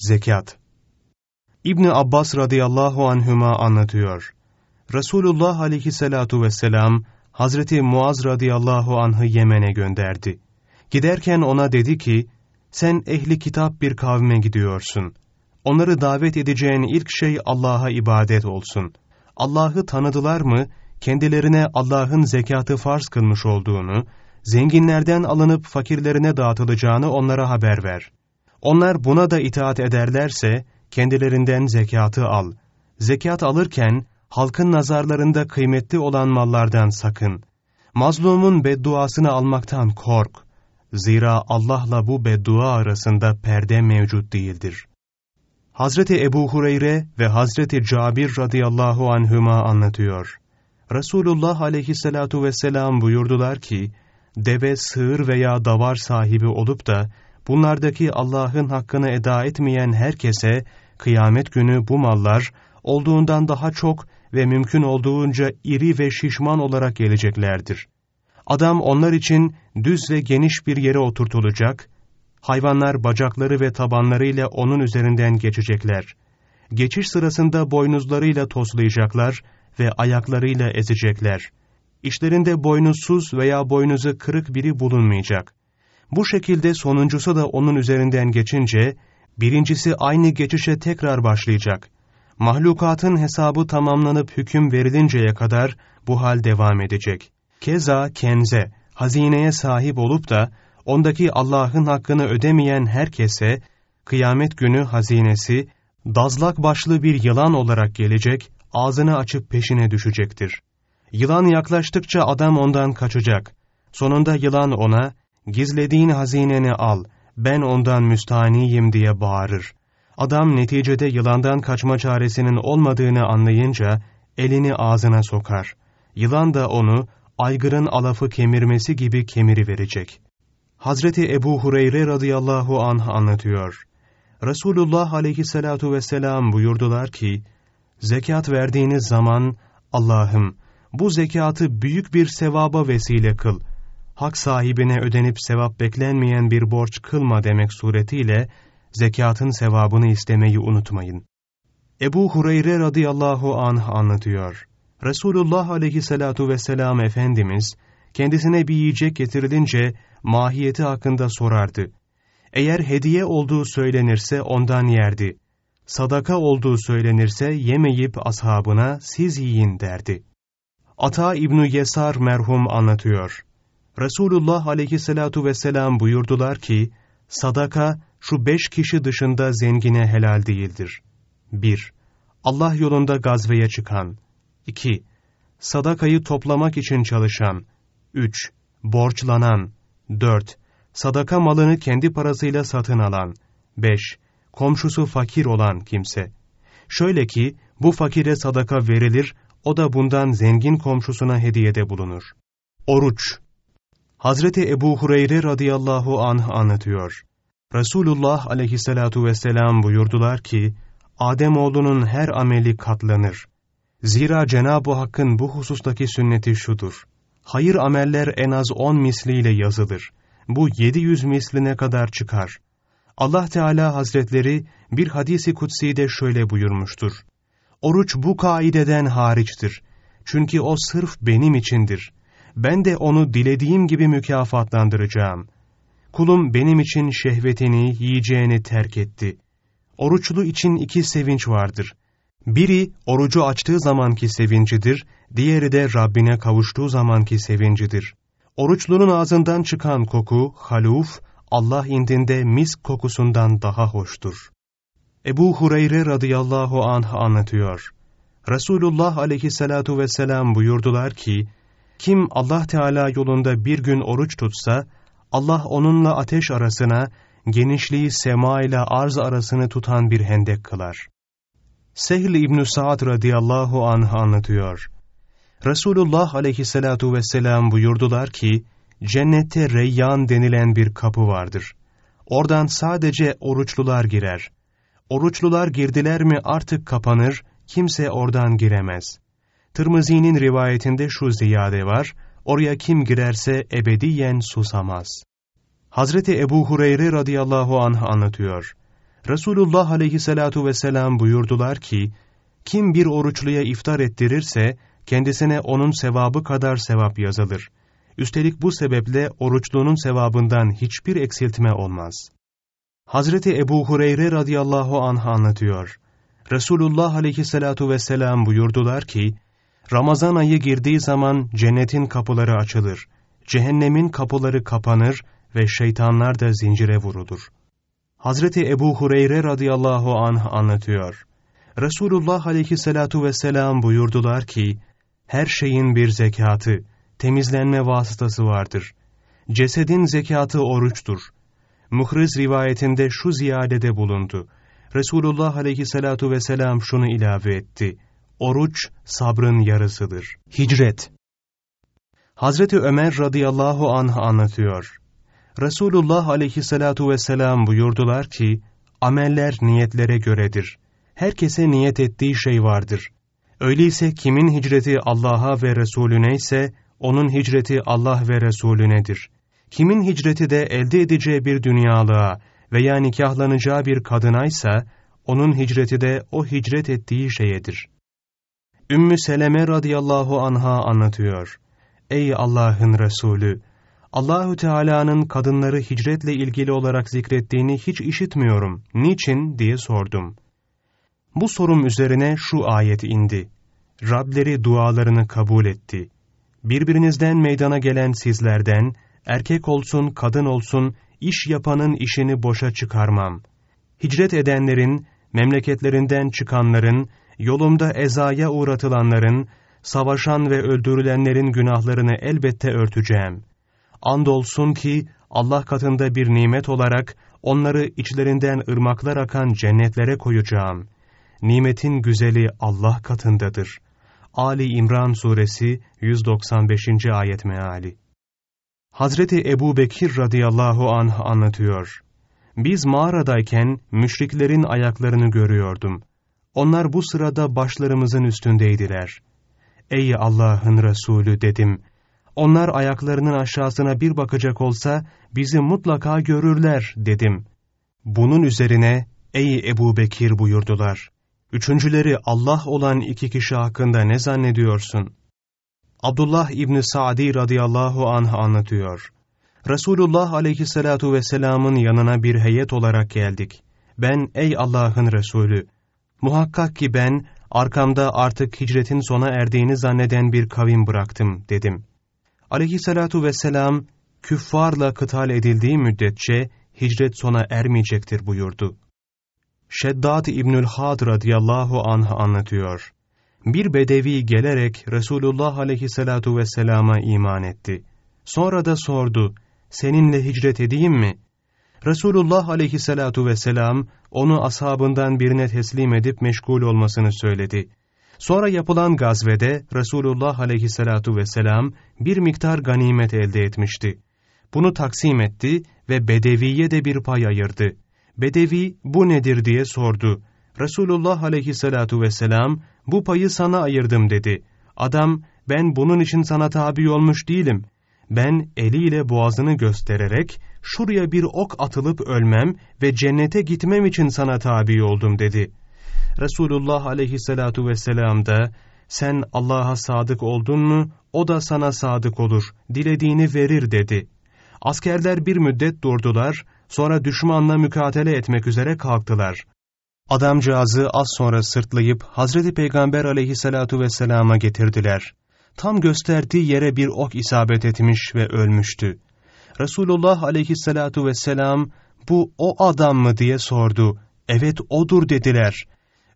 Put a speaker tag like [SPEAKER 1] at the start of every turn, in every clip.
[SPEAKER 1] Zekat İbni Abbas radıyallahu anhüma anlatıyor. Resulullah aleyhissalatu vesselam Hazreti Muaz radıyallahu anh'ı Yemen'e gönderdi. Giderken ona dedi ki, sen ehli kitap bir kavme gidiyorsun. Onları davet edeceğin ilk şey Allah'a ibadet olsun. Allah'ı tanıdılar mı, kendilerine Allah'ın zekatı farz kılmış olduğunu, zenginlerden alınıp fakirlerine dağıtılacağını onlara haber ver. Onlar buna da itaat ederlerse, kendilerinden zekatı al. Zekat alırken, halkın nazarlarında kıymetli olan mallardan sakın. Mazlumun bedduasını almaktan kork. Zira Allah'la bu beddua arasında perde mevcut değildir. Hazreti Ebu Hureyre ve Hazreti Cabir radıyallahu anhüma anlatıyor. Resulullah aleyhissalatu vesselam buyurdular ki, deve, sığır veya davar sahibi olup da, bunlardaki Allah'ın hakkını eda etmeyen herkese, kıyamet günü bu mallar, olduğundan daha çok ve mümkün olduğunca iri ve şişman olarak geleceklerdir. Adam onlar için düz ve geniş bir yere oturtulacak, hayvanlar bacakları ve tabanlarıyla onun üzerinden geçecekler. Geçiş sırasında boynuzlarıyla toslayacaklar ve ayaklarıyla ezecekler. İşlerinde boynuzsuz veya boynuzu kırık biri bulunmayacak. Bu şekilde sonuncusu da onun üzerinden geçince, birincisi aynı geçişe tekrar başlayacak. Mahlukatın hesabı tamamlanıp hüküm verilinceye kadar bu hal devam edecek. Keza kenze, hazineye sahip olup da ondaki Allah'ın hakkını ödemeyen herkese, kıyamet günü hazinesi, dazlak başlı bir yılan olarak gelecek, ağzını açıp peşine düşecektir. Yılan yaklaştıkça adam ondan kaçacak. Sonunda yılan ona, gizlediğin hazineni al, ben ondan müstahniyim diye bağırır. Adam neticede yılandan kaçma çaresinin olmadığını anlayınca, elini ağzına sokar. Yılan da onu, aygırın alafı kemirmesi gibi kemiri verecek. Hazreti Ebu Hureyre radıyallahu anh anlatıyor. Resulullah aleyhissalatu vesselam buyurdular ki, Zekat verdiğiniz zaman, Allah'ım bu zekatı büyük bir sevaba vesile kıl. Hak sahibine ödenip sevap beklenmeyen bir borç kılma demek suretiyle, zekatın sevabını istemeyi unutmayın. Ebu Hureyre radıyallahu anh anlatıyor. Resulullah aleyhissalatu vesselam Efendimiz, kendisine bir yiyecek getirilince mahiyeti hakkında sorardı. Eğer hediye olduğu söylenirse ondan yerdi. Sadaka olduğu söylenirse yemeyip ashabına siz yiyin derdi. Ata İbni Yesar merhum anlatıyor. Resulullah aleyhissalatu vesselam buyurdular ki, sadaka şu beş kişi dışında zengine helal değildir. 1. Allah yolunda gazveye çıkan. 2. Sadakayı toplamak için çalışan. 3. Borçlanan. 4. Sadaka malını kendi parasıyla satın alan. 5. Komşusu fakir olan kimse. Şöyle ki, bu fakire sadaka verilir, o da bundan zengin komşusuna hediyede bulunur. Oruç Hazreti Ebu Hureyre radıyallahu anh anlatıyor. Resulullah aleyhissalatu vesselam buyurdular ki, Ademoğlunun her ameli katlanır. Zira Cenab-ı Hakk'ın bu husustaki sünneti şudur. Hayır ameller en az on misliyle yazılır. Bu yedi yüz misline kadar çıkar. Allah Teala Hazretleri bir hadisi kutsi'de şöyle buyurmuştur. Oruç bu kaideden hariçtir. Çünkü o sırf benim içindir. Ben de onu dilediğim gibi mükafatlandıracağım. Kulum benim için şehvetini, yiyeceğini terk etti. Oruçlu için iki sevinç vardır. Biri orucu açtığı zamanki sevincidir, diğeri de Rabbine kavuştuğu zamanki sevincidir. Oruçlunun ağzından çıkan koku, haluf, Allah indinde misk kokusundan daha hoştur. Ebu Hureyre radıyallahu anh anlatıyor. Resulullah aleyhissalatu vesselam buyurdular ki, kim Allah Teala yolunda bir gün oruç tutsa, Allah onunla ateş arasına, genişliği sema ile arz arasını tutan bir hendek kılar. Sehl İbn Sa'd radıyallahu anh anlatıyor. Resulullah aleyhissalatu vesselam buyurdular ki, cennette reyyan denilen bir kapı vardır. Oradan sadece oruçlular girer. Oruçlular girdiler mi artık kapanır, kimse oradan giremez. Tirmizi'nin rivayetinde şu ziyade var, oraya kim girerse ebediyen susamaz. Hazreti Ebu Hureyre radıyallahu anh anlatıyor. Resulullah aleyhissalatu vesselam buyurdular ki, kim bir oruçluya iftar ettirirse, kendisine onun sevabı kadar sevap yazılır. Üstelik bu sebeple oruçluğunun sevabından hiçbir eksiltme olmaz. Hazreti Ebu Hureyre radıyallahu anh anlatıyor. Resulullah aleyhissalatu vesselam buyurdular ki, Ramazan ayı girdiği zaman cennetin kapıları açılır, cehennemin kapıları kapanır ve şeytanlar da zincire vurulur. Hazreti Ebu Hureyre radıyallahu anh anlatıyor. Resulullah aleyhissalatu vesselam buyurdular ki, her şeyin bir zekatı, temizlenme vasıtası vardır. Cesedin zekatı oruçtur. Muhriz rivayetinde şu ziyadede bulundu. Resulullah aleyhissalatu vesselam şunu ilave etti. Oruç sabrın yarısıdır. Hicret Hazreti Ömer radıyallahu anh anlatıyor. Resulullah aleyhissalatu vesselam buyurdular ki, ameller niyetlere göredir. Herkese niyet ettiği şey vardır. Öyleyse kimin hicreti Allah'a ve Resulüne ise, onun hicreti Allah ve Resulünedir. Kimin hicreti de elde edeceği bir dünyalığa veya nikahlanacağı bir kadınaysa, onun hicreti de o hicret ettiği şeyedir. Ümmü Seleme radıyallahu anha anlatıyor. Ey Allah'ın Resulü! Allahü Teala'nın kadınları hicretle ilgili olarak zikrettiğini hiç işitmiyorum. Niçin diye sordum. Bu sorum üzerine şu ayet indi. Rableri dualarını kabul etti. Birbirinizden meydana gelen sizlerden, erkek olsun kadın olsun, iş yapanın işini boşa çıkarmam. Hicret edenlerin, memleketlerinden çıkanların, yolumda ezaya uğratılanların, savaşan ve öldürülenlerin günahlarını elbette örteceğim. Andolsun ki Allah katında bir nimet olarak onları içlerinden ırmaklar akan cennetlere koyacağım. Nimetin güzeli Allah katındadır. Ali İmran Suresi 195. ayet meali. Hazreti Ebu Bekir radıyallahu anh anlatıyor. Biz mağaradayken müşriklerin ayaklarını görüyordum. Onlar bu sırada başlarımızın üstündeydiler. Ey Allah'ın Resulü dedim. Onlar ayaklarının aşağısına bir bakacak olsa bizi mutlaka görürler dedim. Bunun üzerine ey Ebu Bekir buyurdular. Üçüncüleri Allah olan iki kişi hakkında ne zannediyorsun? Abdullah İbni Sa'di radıyallahu anh anlatıyor. Resulullah aleyhissalatu vesselamın yanına bir heyet olarak geldik. Ben ey Allah'ın Resulü, muhakkak ki ben arkamda artık hicretin sona erdiğini zanneden bir kavim bıraktım dedim. Aleyhissalatu vesselam, küffarla kıtal edildiği müddetçe hicret sona ermeyecektir buyurdu. Şeddat İbnül Had radıyallahu anh anlatıyor. Bir bedevi gelerek Resulullah aleyhissalatu vesselama iman etti. Sonra da sordu, seninle hicret edeyim mi? Resulullah aleyhissalatu vesselam onu ashabından birine teslim edip meşgul olmasını söyledi. Sonra yapılan gazvede Resulullah aleyhissalatu vesselam bir miktar ganimet elde etmişti. Bunu taksim etti ve Bedevi'ye de bir pay ayırdı. Bedevi bu nedir diye sordu. Resulullah aleyhissalatu vesselam bu payı sana ayırdım dedi. Adam ben bunun için sana tabi olmuş değilim. Ben eliyle boğazını göstererek şuraya bir ok atılıp ölmem ve cennete gitmem için sana tabi oldum dedi. Resulullah aleyhissalatu vesselam da sen Allah'a sadık oldun mu o da sana sadık olur, dilediğini verir dedi. Askerler bir müddet durdular, sonra düşmanla mükatele etmek üzere kalktılar. Adamcağızı az sonra sırtlayıp Hazreti Peygamber aleyhissalatu vesselama getirdiler. Tam gösterdiği yere bir ok isabet etmiş ve ölmüştü. Resulullah aleyhissalatu vesselam bu o adam mı diye sordu. Evet odur dediler.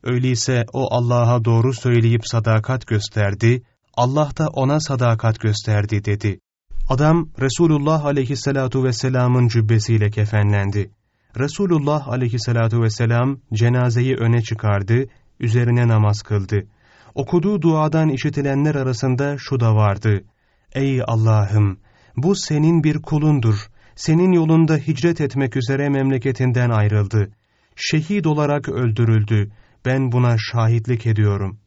[SPEAKER 1] Öyleyse o Allah'a doğru söyleyip sadakat gösterdi, Allah da ona sadakat gösterdi dedi. Adam Resulullah aleyhissalatu vesselamın cübbesiyle kefenlendi. Resulullah aleyhissalatu vesselam cenazeyi öne çıkardı, üzerine namaz kıldı. Okuduğu duadan işitilenler arasında şu da vardı. Ey Allah'ım! Bu senin bir kulundur. Senin yolunda hicret etmek üzere memleketinden ayrıldı. Şehit olarak öldürüldü. Ben buna şahitlik ediyorum.